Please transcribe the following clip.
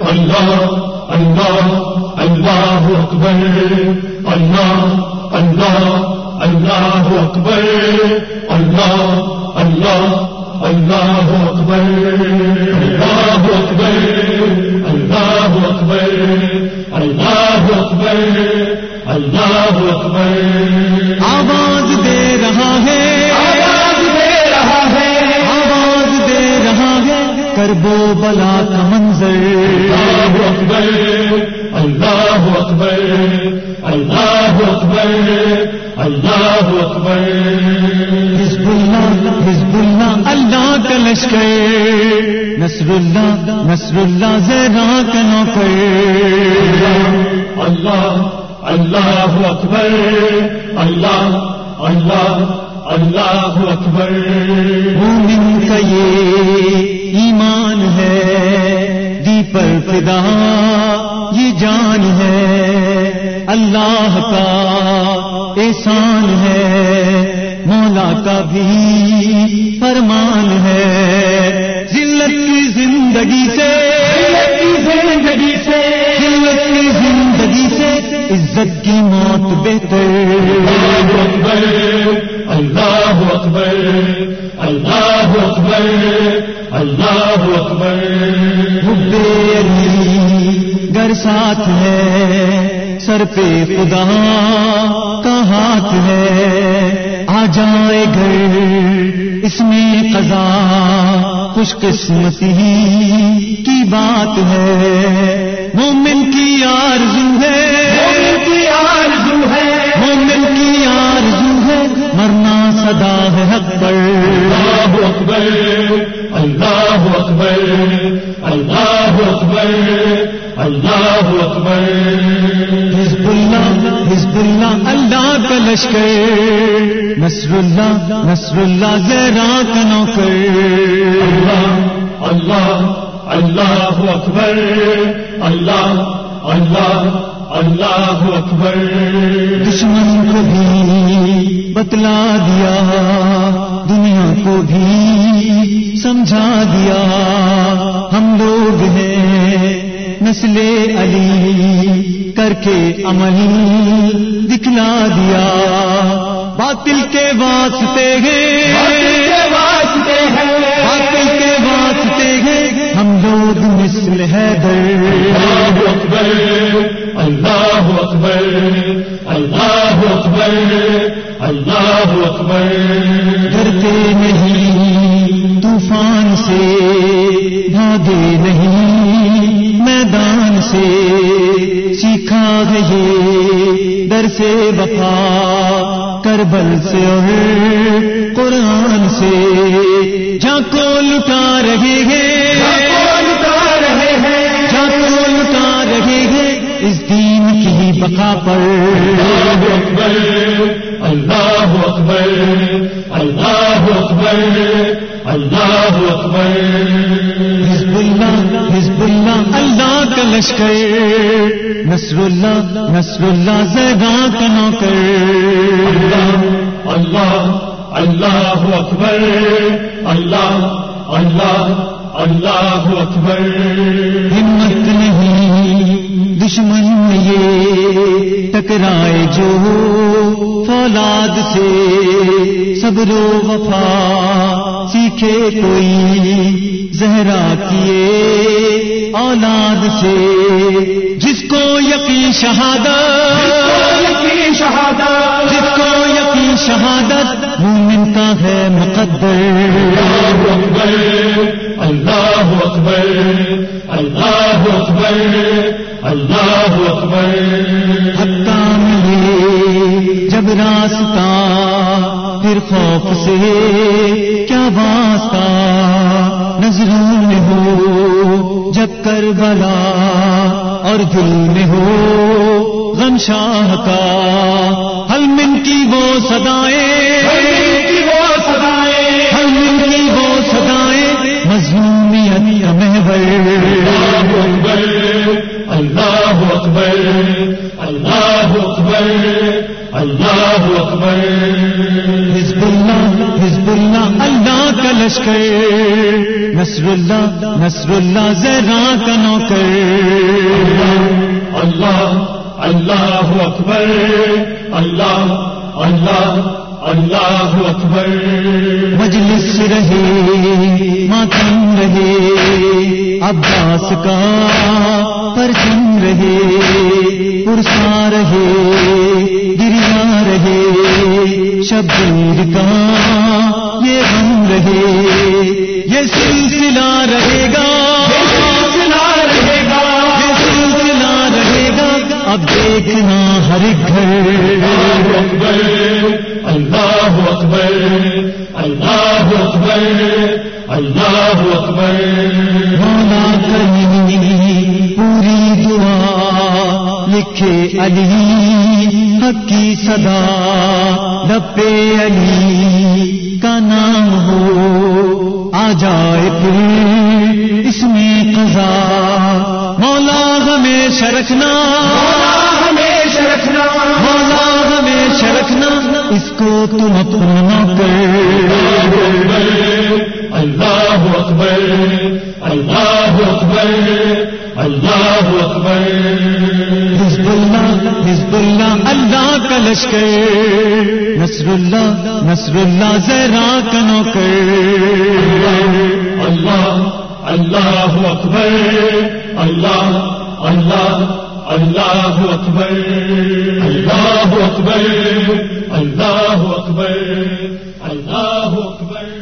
اللہ اللہ اللہ اکبر، اللہ اللہ اللہ اکبر، اللہ اللہ اللہ اکبر اللہ اکبر اللہ اکبر اللہ اکبر اللہ اکبر ہے کربو بلا کا منظر۔ اللہ اکبر اللہ اکبر اللہ اکبر اللہ اکبر۔ حزب اللہ حزب اللہ اللہ کا لشکر۔ نصر اللہ نصر اللہ زیرا کا نوکر۔ اللہ اللہ اکبر اللہ اللہ اللہ اکبر۔ مومن کا یہ ایمان ہے دی پر فدا یہ جان ہے۔ اللہ کا احسان ہے مولا کا بھی فرمان ہے۔ ذلت کی زندگی سے زندگی سے۔ ذلت کی زندگی سے عزت کی موت بہتر۔ اکبر اللہ اکبر اللہ اکبر۔ علی گر ساتھ ہے سر پہ خدا کا ہاتھ ہے۔ آ جائے گھر اس میں قضا خوش قسمتی کی بات ہے۔ مومن کی آرزو ہے۔ کی صدا ہے پر۔ اللہ اکبر اللہ اکبر اللہ اکبر اللہ اکبر۔ حزب اللہ حزب اللہ اللہ کا لشکر۔ نصر اللہ نصر اللہ زیرا کا نوکر۔ اللہ اللہ اللہ اکبر اللہ اللہ اللہ اکبر۔ دشمن کو بھی بتلا دیا دنیا کو بھی سمجھا دیا۔ ہم لوگ ہیں نسل علی کر کے عمل دکھلا دیا۔ باطل کے واسطے ہیں۔ لوگ مثل ہے اللہ اکبر اللہ اکبر اللہ اکبر اللہ اکبر۔ ڈرتے نہیں طوفان سے بھاگے نہیں۔ میدان سے سیکھا یہ در سے وفا کربل سے۔ اور قرآن سے جا کو لٹا رہے ہیں۔ بقا پر۔ اللہ اکبر اللہ اکبر اللہ اکبر اللہ اکبر۔ حزب اللہ حزب اللہ اللہ کا لشکر۔ نصر اللہ نصر اللہ زیگا کا نوکر۔ اللہ اللہ اللہ اکبر اللہ اللہ اللہ اکبر۔ ہمت دشمن میں یہ ٹکرائے جو فولاد سے صبر و وفا سیکھے کوئی زہرا کیے اولاد سے۔ جس کو یقین شہادت شہادت جس کو یقین شہادت، مومن کا ہے مقدر۔ اللہ اکبر اللہ اکبر۔ اللہ اکبر۔ حتہ ملے جب راستہ پھر خوف سے کیا واسطہ نظروں میں ہو، جب کربلا اور دل میں ہو، غم شاہ کا حل من کی وہ سدائیں اللہ اکبر اللہ اکبر۔ حزب اللہ حزب اللہ اللہ کا لشکر۔ نصر اللہ نصر اللہ زہرا کا نوکر۔ اللہ اللہ اکبر۔ اللہ اللہ اللہ اکبر۔ مجلس رہے ماتم رہے عباس کا پر پرچم رہے پرسا رہے گریا رہے شبیر کا یہ غم رہے، یہ سلسلہ رہے گا رہے گا، یہ سلسلہ رہے گا۔ اب دیکھنا ہر گھر۔ اللہ اکبر اللہ اکبر اللہ اکبر۔ علی حق کی صدا لپے علی کا نام ہو۔ آ جائے پھر اس میں قضا۔ مولا ہمیشہ رکھنا ہمیشہ رکھنا مولا ہمیشہ رکھنا اس کو تم اپنا کا لشکر نصر اللہ نصر اللہ زہرا کا نوکر۔ اللہ اللہ اکبر، اللہ اللہ اللہ اکبر۔ اللہ اکبر اللہ اکبر اللہ اکبر۔